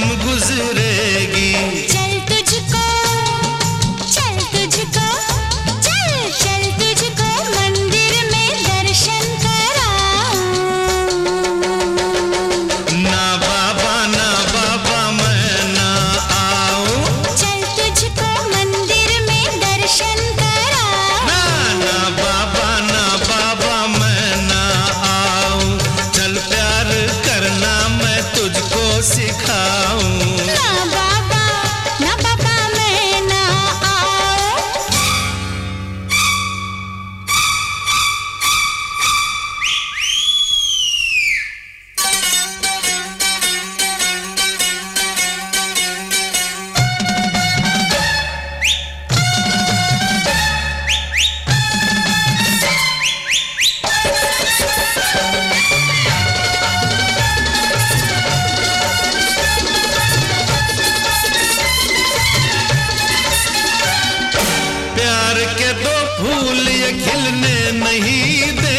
गम गुजरे फूल ये खिलने नहीं दे।